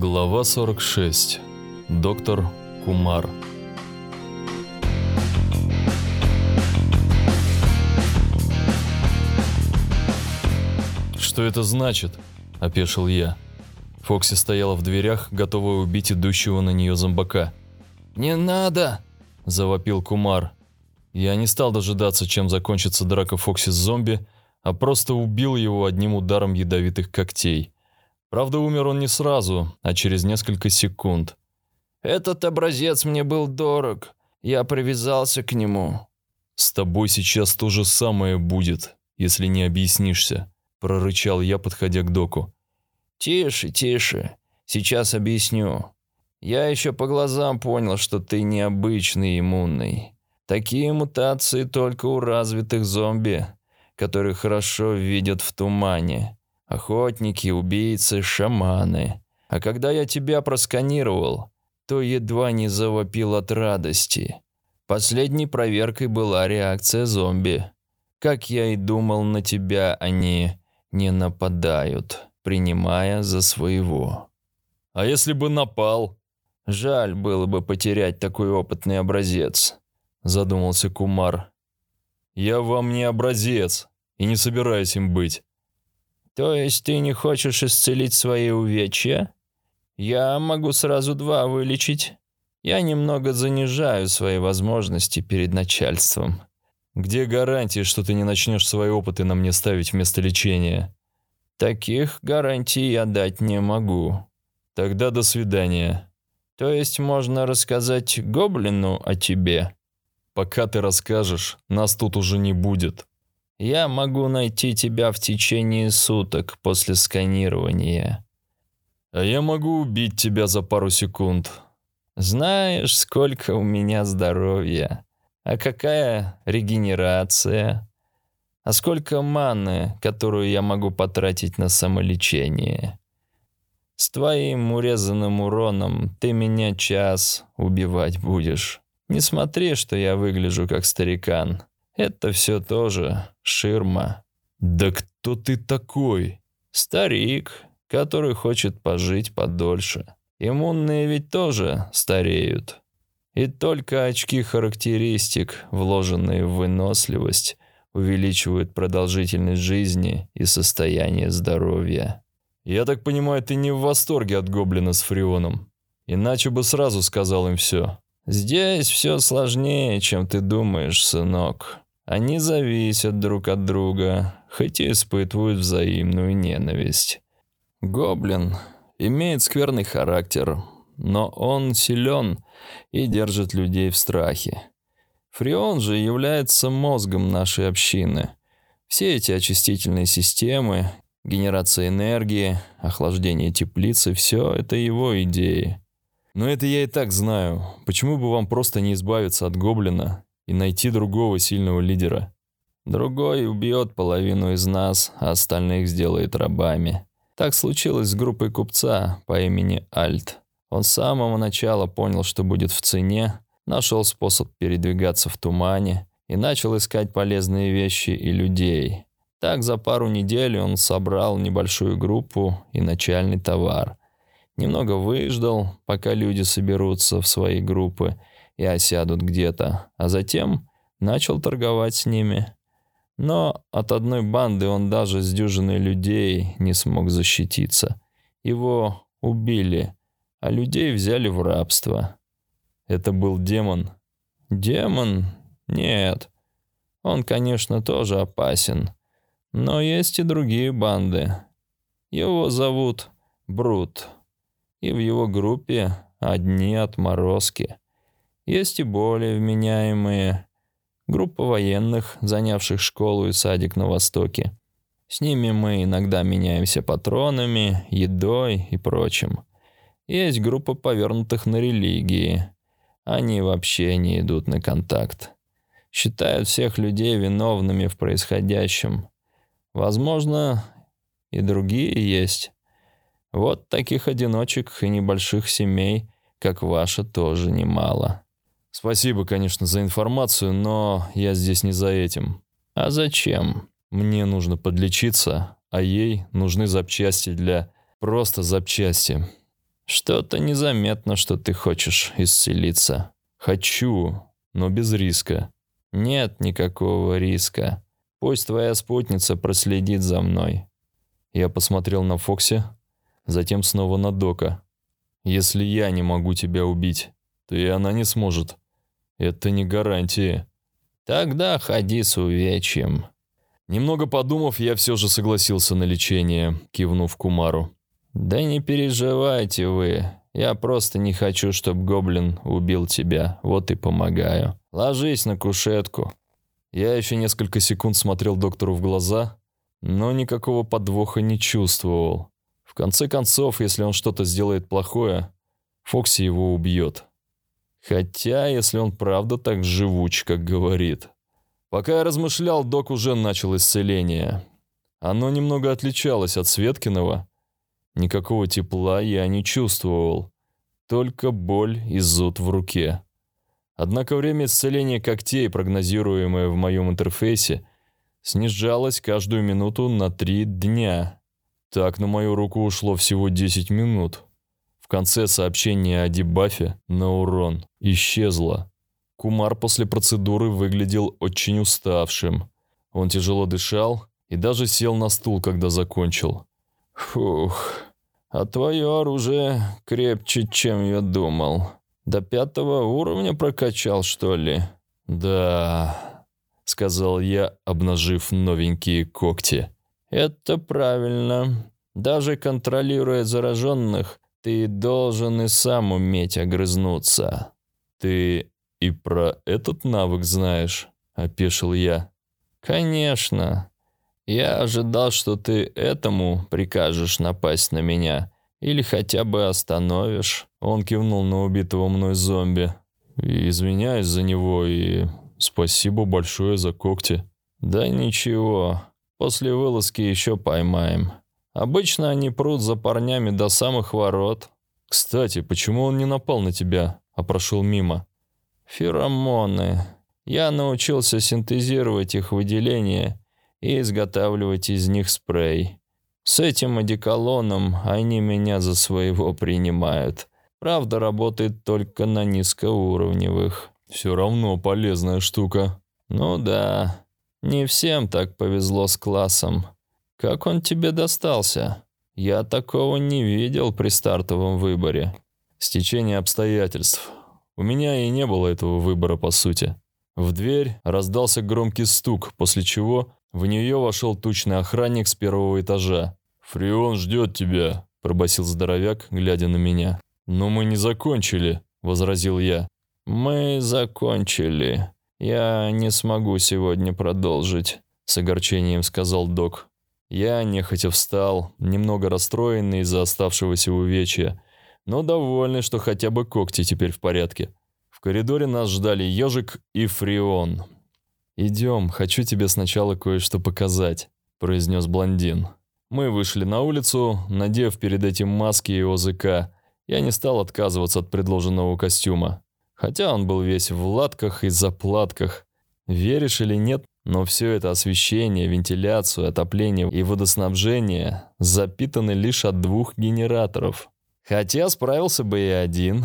Глава 46. Доктор Кумар. «Что это значит?» – опешил я. Фокси стояла в дверях, готовая убить идущего на нее зомбака. «Не надо!» – завопил Кумар. Я не стал дожидаться, чем закончится драка Фокси с зомби, а просто убил его одним ударом ядовитых когтей. Правда, умер он не сразу, а через несколько секунд. «Этот образец мне был дорог. Я привязался к нему». «С тобой сейчас то же самое будет, если не объяснишься», – прорычал я, подходя к доку. «Тише, тише. Сейчас объясню. Я еще по глазам понял, что ты необычный иммунный. Такие мутации только у развитых зомби, которые хорошо видят в тумане. Охотники, убийцы, шаманы. А когда я тебя просканировал, то едва не завопил от радости. Последней проверкой была реакция зомби. Как я и думал, на тебя они не нападают, принимая за своего. А если бы напал? Жаль было бы потерять такой опытный образец задумался Кумар. «Я вам не образец и не собираюсь им быть». «То есть ты не хочешь исцелить свои увечья? Я могу сразу два вылечить. Я немного занижаю свои возможности перед начальством». «Где гарантии, что ты не начнешь свои опыты на мне ставить вместо лечения?» «Таких гарантий я дать не могу». «Тогда до свидания». «То есть можно рассказать гоблину о тебе?» Пока ты расскажешь, нас тут уже не будет. Я могу найти тебя в течение суток после сканирования. А я могу убить тебя за пару секунд. Знаешь, сколько у меня здоровья. А какая регенерация? А сколько маны, которую я могу потратить на самолечение? С твоим урезанным уроном ты меня час убивать будешь. Не смотри, что я выгляжу как старикан. Это все тоже ширма. Да кто ты такой? Старик, который хочет пожить подольше. Иммунные ведь тоже стареют. И только очки характеристик, вложенные в выносливость, увеличивают продолжительность жизни и состояние здоровья. Я так понимаю, ты не в восторге от гоблина с фреоном. Иначе бы сразу сказал им все. «Здесь все сложнее, чем ты думаешь, сынок. Они зависят друг от друга, хоть и испытывают взаимную ненависть. Гоблин имеет скверный характер, но он силен и держит людей в страхе. Фреон же является мозгом нашей общины. Все эти очистительные системы, генерация энергии, охлаждение теплицы – все это его идеи. Но это я и так знаю. Почему бы вам просто не избавиться от гоблина и найти другого сильного лидера? Другой убьет половину из нас, а остальных сделает рабами. Так случилось с группой купца по имени Альт. Он с самого начала понял, что будет в цене, нашел способ передвигаться в тумане и начал искать полезные вещи и людей. Так за пару недель он собрал небольшую группу и начальный товар. Немного выждал, пока люди соберутся в свои группы и осядут где-то, а затем начал торговать с ними. Но от одной банды он даже с дюжиной людей не смог защититься. Его убили, а людей взяли в рабство. Это был демон? Демон? Нет. Он, конечно, тоже опасен. Но есть и другие банды. Его зовут Брут и в его группе одни отморозки. Есть и более вменяемые. Группа военных, занявших школу и садик на Востоке. С ними мы иногда меняемся патронами, едой и прочим. Есть группа повернутых на религии. Они вообще не идут на контакт. Считают всех людей виновными в происходящем. Возможно, и другие есть. Вот таких одиночек и небольших семей, как ваша, тоже немало. Спасибо, конечно, за информацию, но я здесь не за этим. А зачем? Мне нужно подлечиться, а ей нужны запчасти для... Просто запчасти. Что-то незаметно, что ты хочешь исцелиться. Хочу, но без риска. Нет никакого риска. Пусть твоя спутница проследит за мной. Я посмотрел на Фокси, затем снова на Дока. Если я не могу тебя убить, и она не сможет. Это не гарантия. Тогда ходи с увечьем. Немного подумав, я все же согласился на лечение, кивнув Кумару. Да не переживайте вы. Я просто не хочу, чтобы гоблин убил тебя. Вот и помогаю. Ложись на кушетку. Я еще несколько секунд смотрел доктору в глаза, но никакого подвоха не чувствовал. В конце концов, если он что-то сделает плохое, Фокси его убьет. Хотя, если он правда так живуч, как говорит. Пока я размышлял, док уже начал исцеление. Оно немного отличалось от Светкиного. Никакого тепла я не чувствовал. Только боль и зуд в руке. Однако время исцеления когтей, прогнозируемое в моем интерфейсе, снижалось каждую минуту на три дня. Так на мою руку ушло всего 10 минут. В конце сообщения о дебафе на урон исчезло. Кумар после процедуры выглядел очень уставшим. Он тяжело дышал и даже сел на стул, когда закончил. «Фух, а твое оружие крепче, чем я думал. До пятого уровня прокачал, что ли?» «Да», — сказал я, обнажив новенькие когти. «Это правильно. Даже контролируя зараженных, ты должен и сам уметь огрызнуться. Ты и про этот навык знаешь, опешил я. Конечно. Я ожидал, что ты этому прикажешь напасть на меня. Или хотя бы остановишь. Он кивнул на убитого мной зомби. Извиняюсь за него и спасибо большое за когти. Да ничего. После вылазки еще поймаем. Обычно они прут за парнями до самых ворот. Кстати, почему он не напал на тебя, а прошел мимо? Феромоны. Я научился синтезировать их выделения и изготавливать из них спрей. С этим одеколоном они меня за своего принимают. Правда, работает только на низкоуровневых. Все равно полезная штука. Ну да, не всем так повезло с классом. «Как он тебе достался? Я такого не видел при стартовом выборе». «Стечение обстоятельств. У меня и не было этого выбора, по сути». В дверь раздался громкий стук, после чего в нее вошел тучный охранник с первого этажа. «Фреон ждет тебя», – пробасил здоровяк, глядя на меня. «Но мы не закончили», – возразил я. «Мы закончили. Я не смогу сегодня продолжить», – с огорчением сказал док. Я нехотя встал, немного расстроенный из-за оставшегося увечья, но довольный, что хотя бы когти теперь в порядке. В коридоре нас ждали ежик и фреон. «Идем, хочу тебе сначала кое-что показать», – произнес блондин. Мы вышли на улицу, надев перед этим маски и ОЗК. Я не стал отказываться от предложенного костюма. Хотя он был весь в латках и заплатках. Веришь или нет, но все это освещение, вентиляцию, отопление и водоснабжение запитаны лишь от двух генераторов. Хотя справился бы и один.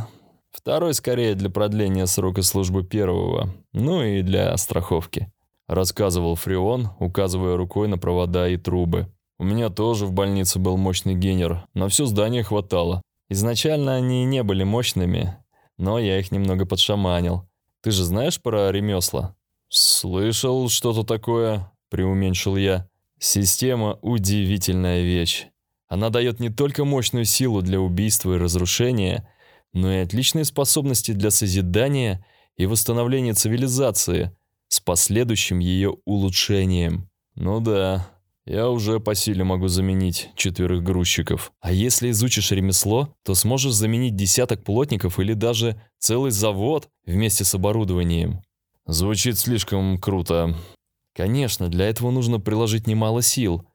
Второй скорее для продления срока службы первого, ну и для страховки. Рассказывал Фреон, указывая рукой на провода и трубы. У меня тоже в больнице был мощный генер, на все здание хватало. Изначально они не были мощными, но я их немного подшаманил. Ты же знаешь про ремесла? «Слышал что-то такое», — преуменьшил я. «Система — удивительная вещь. Она дает не только мощную силу для убийства и разрушения, но и отличные способности для созидания и восстановления цивилизации с последующим ее улучшением. Ну да, я уже по силе могу заменить четверых грузчиков. А если изучишь ремесло, то сможешь заменить десяток плотников или даже целый завод вместе с оборудованием. Звучит слишком круто. Конечно, для этого нужно приложить немало сил.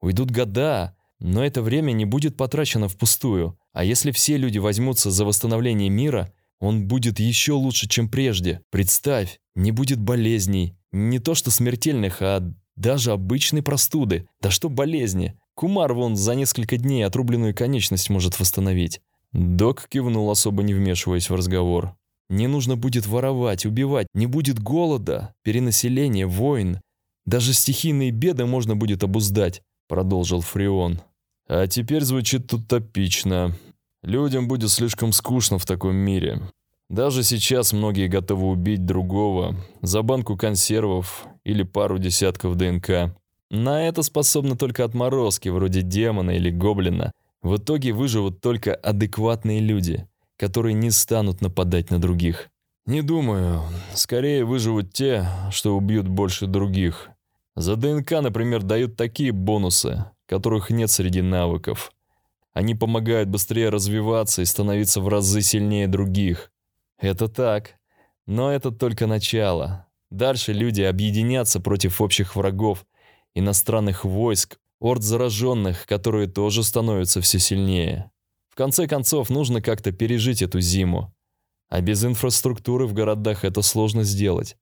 Уйдут года, но это время не будет потрачено впустую. А если все люди возьмутся за восстановление мира, он будет еще лучше, чем прежде. Представь, не будет болезней. Не то что смертельных, а даже обычной простуды. Да что болезни? Кумар вон за несколько дней отрубленную конечность может восстановить. Док кивнул, особо не вмешиваясь в разговор. «Не нужно будет воровать, убивать, не будет голода, перенаселения, войн. Даже стихийные беды можно будет обуздать», — продолжил Фреон. «А теперь звучит утопично. Людям будет слишком скучно в таком мире. Даже сейчас многие готовы убить другого за банку консервов или пару десятков ДНК. На это способны только отморозки, вроде демона или гоблина. В итоге выживут только адекватные люди, которые не станут нападать на других. Не думаю. Скорее выживут те, что убьют больше других. За ДНК, например, дают такие бонусы, которых нет среди навыков. Они помогают быстрее развиваться и становиться в разы сильнее других. Это так. Но это только начало. Дальше люди объединятся против общих врагов, иностранных войск, орд зараженных, которые тоже становятся все сильнее. Конце концов, нужно как-то пережить эту зиму. А без инфраструктуры в городах это сложно сделать.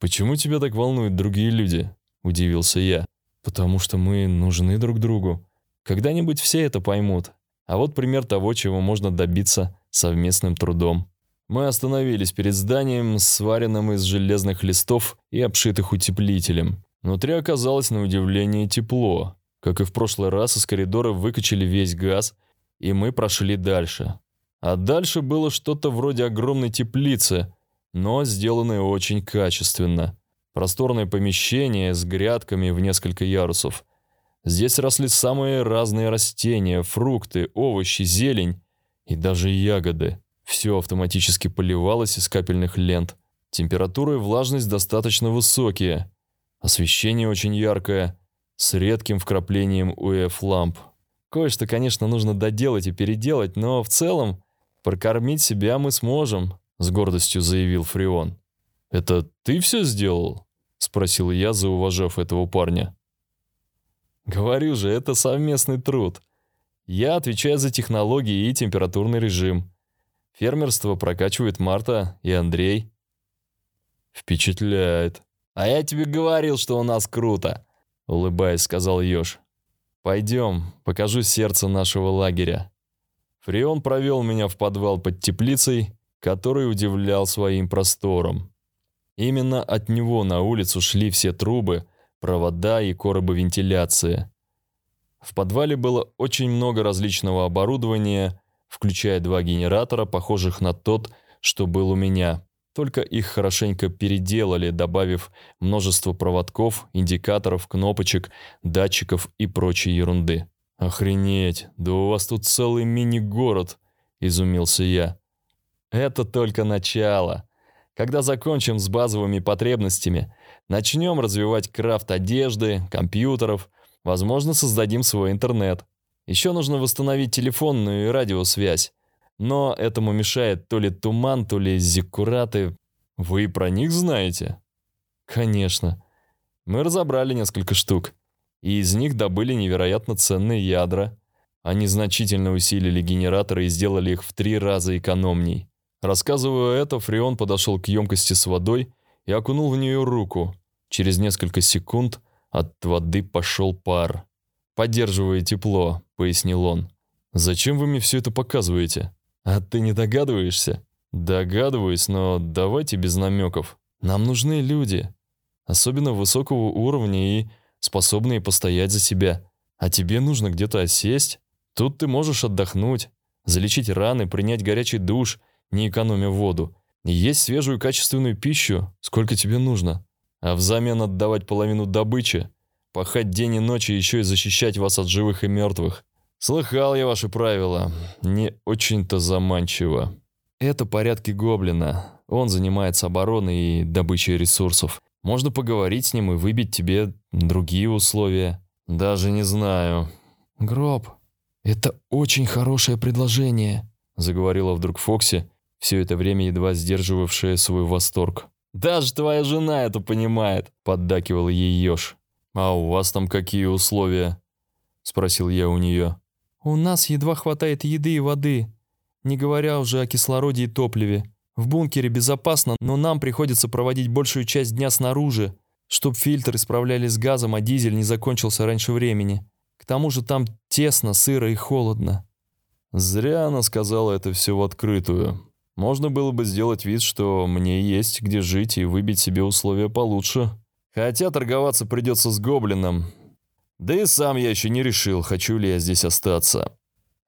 «Почему тебя так волнуют другие люди?» – удивился я. «Потому что мы нужны друг другу. Когда-нибудь все это поймут. А вот пример того, чего можно добиться совместным трудом». Мы остановились перед зданием, сваренным из железных листов и обшитых утеплителем. Внутри оказалось на удивление тепло. Как и в прошлый раз, из коридора выкачали весь газ, и мы прошли дальше. А дальше было что-то вроде огромной теплицы, но сделанное очень качественно. Просторное помещение с грядками в несколько ярусов. Здесь росли самые разные растения, фрукты, овощи, зелень и даже ягоды. Все автоматически поливалось из капельных лент. Температура и влажность достаточно высокие. Освещение очень яркое, с редким вкраплением УЭФ-ламп. Кое-что, конечно, нужно доделать и переделать, но в целом прокормить себя мы сможем, с гордостью заявил Фреон. «Это ты все сделал?» – спросил я, зауважав этого парня. «Говорю же, это совместный труд. Я отвечаю за технологии и температурный режим. Фермерство прокачивает Марта и Андрей. Впечатляет. А я тебе говорил, что у нас круто, улыбаясь, сказал Ёж. Пойдем, покажу сердце нашего лагеря. Фреон провел меня в подвал под теплицей, который удивлял своим простором. Именно от него на улицу шли все трубы, провода и коробы вентиляции. В подвале было очень много различного оборудования, включая два генератора, похожих на тот, что был у меня. Только их хорошенько переделали, добавив множество проводков, индикаторов, кнопочек, датчиков и прочей ерунды. «Охренеть, да у вас тут целый мини-город», – изумился я. «Это только начало. Когда закончим с базовыми потребностями, начнем развивать крафт одежды, компьютеров, возможно, создадим свой интернет. Еще нужно восстановить телефонную и радиосвязь. Но этому мешает то ли туман, то ли зиккураты. Вы и про них знаете? Конечно. Мы разобрали несколько штук. И из них добыли невероятно ценные ядра. Они значительно усилили генераторы и сделали их в три раза экономней. Рассказывая это, Фреон подошел к емкости с водой и окунул в нее руку. Через несколько секунд от воды пошел пар. Поддерживая тепло, пояснил он. Зачем вы мне все это показываете? А ты не догадываешься? Догадываюсь, но давайте без намеков. Нам нужны люди, особенно высокого уровня и способные постоять за себя. А тебе нужно где-то осесть. Тут ты можешь отдохнуть, залечить раны, принять горячий душ, не экономя воду, есть свежую качественную пищу, сколько тебе нужно. А взамен отдавать половину добычи Пахать день и ночь и еще и защищать вас от живых и мертвых. Слыхал я ваши правила. Не очень-то заманчиво. Это порядки Гоблина. Он занимается обороной и добычей ресурсов. Можно поговорить с ним и выбить тебе другие условия. Даже не знаю. Гроб, это очень хорошее предложение, заговорила вдруг Фокси, все это время едва сдерживавшая свой восторг. Даже твоя жена это понимает, поддакивал ей Ёж. «А у вас там какие условия?» – спросил я у нее. «У нас едва хватает еды и воды, не говоря уже о кислороде и топливе. В бункере безопасно, но нам приходится проводить большую часть дня снаружи, чтоб фильтры справлялись с газом, а дизель не закончился раньше времени. К тому же там тесно, сыро и холодно». Зря она сказала это все в открытую. Можно было бы сделать вид, что мне есть где жить и выбить себе условия получше. Хотя торговаться придется с гоблином. Да и сам я еще не решил, хочу ли я здесь остаться.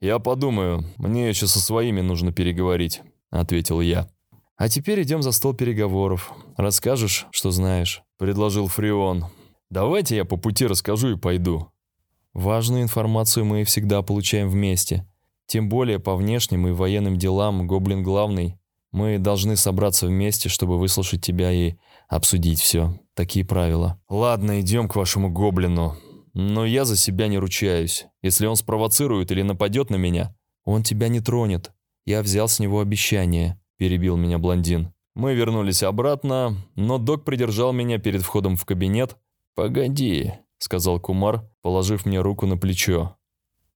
«Я подумаю, мне еще со своими нужно переговорить», — ответил я. «А теперь идем за стол переговоров. Расскажешь, что знаешь», — предложил Фреон. «Давайте я по пути расскажу и пойду». Важную информацию мы всегда получаем вместе. Тем более по внешним и военным делам Гоблин главный. Мы должны собраться вместе, чтобы выслушать тебя и обсудить все. Такие правила. Ладно, идем к вашему Гоблину. Но я за себя не ручаюсь. Если он спровоцирует или нападет на меня, он тебя не тронет. Я взял с него обещание, перебил меня блондин. Мы вернулись обратно, но док придержал меня перед входом в кабинет. «Погоди», — сказал Кумар, положив мне руку на плечо.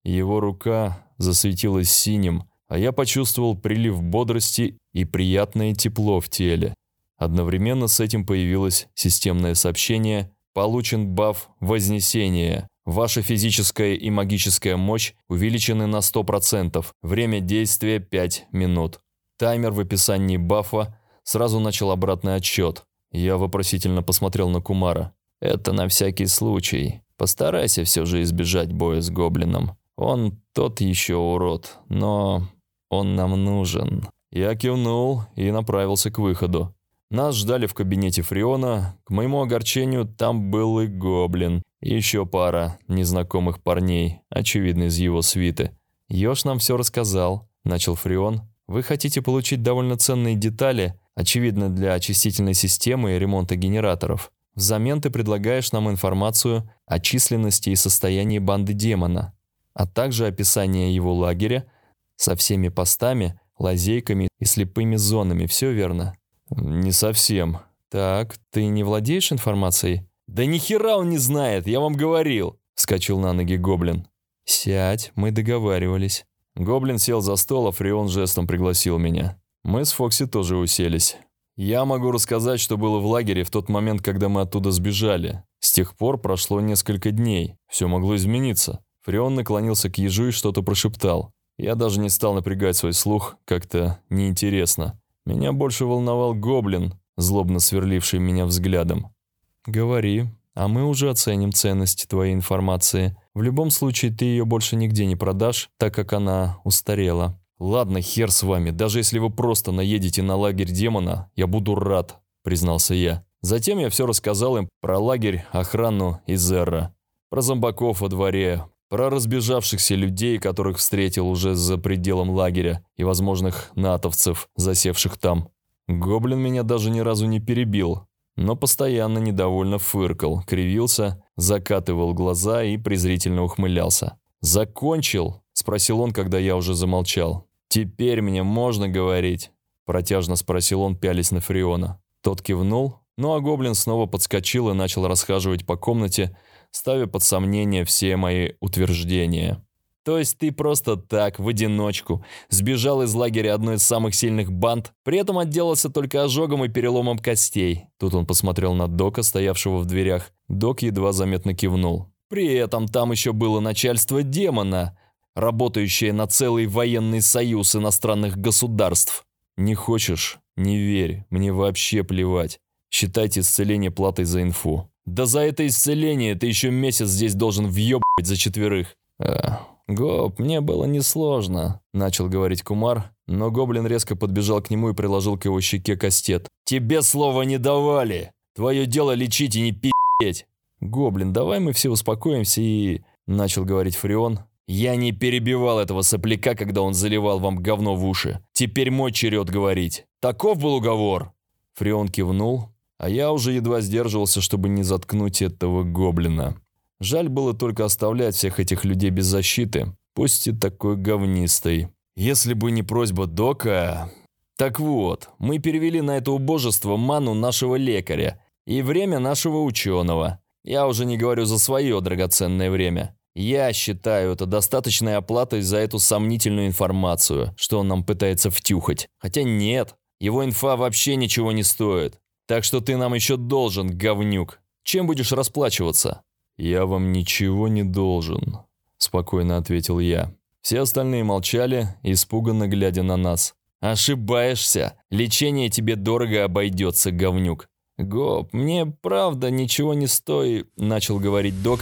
Его рука засветилась синим, а я почувствовал прилив бодрости и приятное тепло в теле. Одновременно с этим появилось системное сообщение Получен баф Вознесение. Ваша физическая и магическая мощь увеличены на 100%. Время действия 5 минут. Таймер в описании бафа сразу начал обратный отсчет. Я вопросительно посмотрел на Кумара. «Это на всякий случай. Постарайся все же избежать боя с гоблином. Он тот еще урод, но он нам нужен». Я кивнул и направился к выходу. Нас ждали в кабинете Фриона. К моему огорчению, там был и гоблин. И еще пара незнакомых парней, очевидно, из его свиты. «Ёж нам все рассказал», – начал Фрион. «Вы хотите получить довольно ценные детали, очевидно, для очистительной системы и ремонта генераторов. Взамен ты предлагаешь нам информацию о численности и состоянии банды демона, а также описание его лагеря со всеми постами, лазейками и слепыми зонами. Все верно?» «Не совсем». «Так, ты не владеешь информацией?» «Да ни хера он не знает, я вам говорил!» Вскочил на ноги Гоблин. «Сядь, мы договаривались». Гоблин сел за стол, а Фреон жестом пригласил меня. Мы с Фокси тоже уселись. Я могу рассказать, что было в лагере в тот момент, когда мы оттуда сбежали. С тех пор прошло несколько дней. Все могло измениться. Фреон наклонился к ежу и что-то прошептал. Я даже не стал напрягать свой слух, как-то неинтересно. Меня больше волновал гоблин, злобно сверливший меня взглядом. «Говори, а мы уже оценим ценность твоей информации. В любом случае, ты ее больше нигде не продашь, так как она устарела». «Ладно, хер с вами, даже если вы просто наедете на лагерь демона, я буду рад», – признался я. Затем я все рассказал им про лагерь, охрану и Зерра, про зомбаков во дворе, про разбежавшихся людей, которых встретил уже за пределом лагеря, и возможных натовцев, засевших там. Гоблин меня даже ни разу не перебил, но постоянно недовольно фыркал, кривился, закатывал глаза и презрительно ухмылялся. «Закончил?» – спросил он, когда я уже замолчал. «Теперь мне можно говорить?» – протяжно спросил он, пялись на Фриона. Тот кивнул, ну а гоблин снова подскочил и начал расхаживать по комнате, ставя под сомнение все мои утверждения. То есть ты просто так, в одиночку, сбежал из лагеря одной из самых сильных банд, при этом отделался только ожогом и переломом костей. Тут он посмотрел на Дока, стоявшего в дверях. Док едва заметно кивнул. При этом там еще было начальство демона, работающее на целый военный союз иностранных государств. Не хочешь? Не верь, мне вообще плевать. Считайте исцеление платой за инфу. Да за это исцеление ты еще месяц здесь должен въебать за четверых. А, Гоп, мне было несложно, начал говорить Кумар, но гоблин резко подбежал к нему и приложил к его щеке кастет. Тебе слова не давали. Твое дело лечить и не пи***ть. Гоблин, давай мы все успокоимся и... Начал говорить Фреон. Я не перебивал этого сопляка, когда он заливал вам говно в уши. Теперь мой черед говорить. Таков был уговор. Фреон кивнул, а я уже едва сдерживался, чтобы не заткнуть этого гоблина. Жаль было только оставлять всех этих людей без защиты, пусть и такой говнистой. Если бы не просьба Дока... Так вот, мы перевели на это убожество ману нашего лекаря и время нашего ученого. Я уже не говорю за свое драгоценное время. Я считаю это достаточной оплатой за эту сомнительную информацию, что он нам пытается втюхать. Хотя нет, его инфа вообще ничего не стоит. Так что ты нам еще должен, говнюк. Чем будешь расплачиваться?» «Я вам ничего не должен», – спокойно ответил я. Все остальные молчали, испуганно глядя на нас. «Ошибаешься. Лечение тебе дорого обойдется, говнюк». «Гоп, мне правда ничего не стоит», — начал говорить док.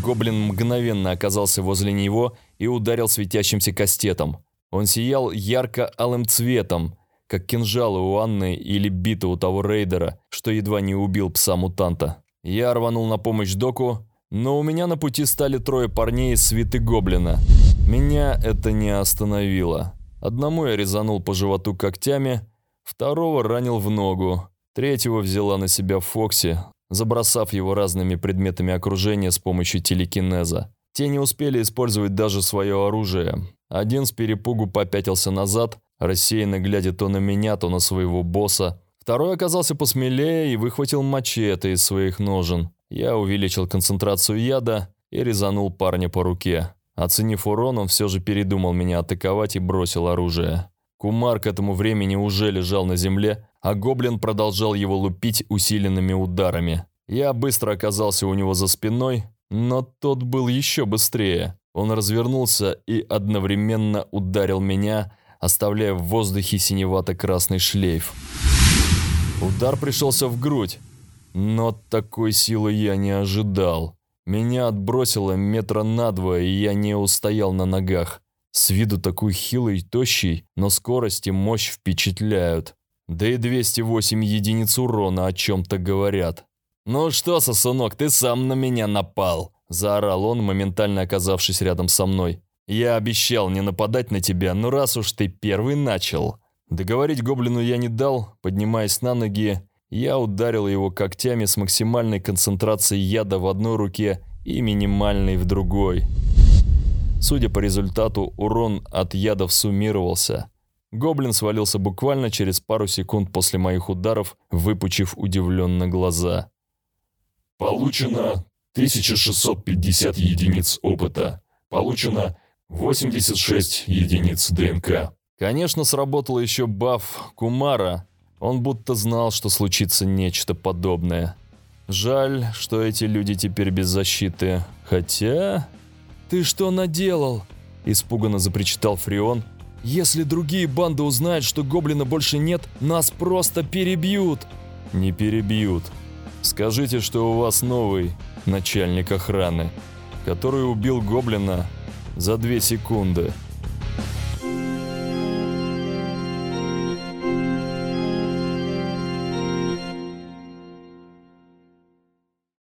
Гоблин мгновенно оказался возле него и ударил светящимся кастетом. Он сиял ярко-алым цветом, как кинжалы у Анны или биты у того рейдера, что едва не убил пса-мутанта. Я рванул на помощь доку, но у меня на пути стали трое парней из свиты гоблина. Меня это не остановило. Одному я резанул по животу когтями, второго ранил в ногу, третьего взяла на себя Фокси, забросав его разными предметами окружения с помощью телекинеза. Те не успели использовать даже свое оружие. Один с перепугу попятился назад, рассеянно глядя то на меня, то на своего босса. Второй оказался посмелее и выхватил мачете из своих ножен. Я увеличил концентрацию яда и резанул парня по руке. Оценив урон, он все же передумал меня атаковать и бросил оружие. Кумар к этому времени уже лежал на земле, а гоблин продолжал его лупить усиленными ударами. Я быстро оказался у него за спиной, но тот был еще быстрее. Он развернулся и одновременно ударил меня, оставляя в воздухе синевато-красный шлейф. Удар пришелся в грудь, но такой силы я не ожидал. Меня отбросило метра на два, и я не устоял на ногах. С виду такой хилый и тощий, но скорость и мощь впечатляют. Да и 208 единиц урона о чем-то говорят. «Ну что, сосунок, ты сам на меня напал!» Заорал он, моментально оказавшись рядом со мной. «Я обещал не нападать на тебя, но раз уж ты первый начал...» Договорить гоблину я не дал, поднимаясь на ноги, я ударил его когтями с максимальной концентрацией яда в одной руке и минимальной в другой. Судя по результату, урон от ядов суммировался. Гоблин свалился буквально через пару секунд после моих ударов, выпучив удивленно глаза. Получено 1650 единиц опыта. Получено 86 единиц ДНК. Конечно, сработал еще баф Кумара, он будто знал, что случится нечто подобное. Жаль, что эти люди теперь без защиты. Хотя... «Ты что наделал?» – испуганно запричитал Фрион. «Если другие банды узнают, что гоблина больше нет, нас просто перебьют!» «Не перебьют. Скажите, что у вас новый начальник охраны, который убил гоблина за две секунды».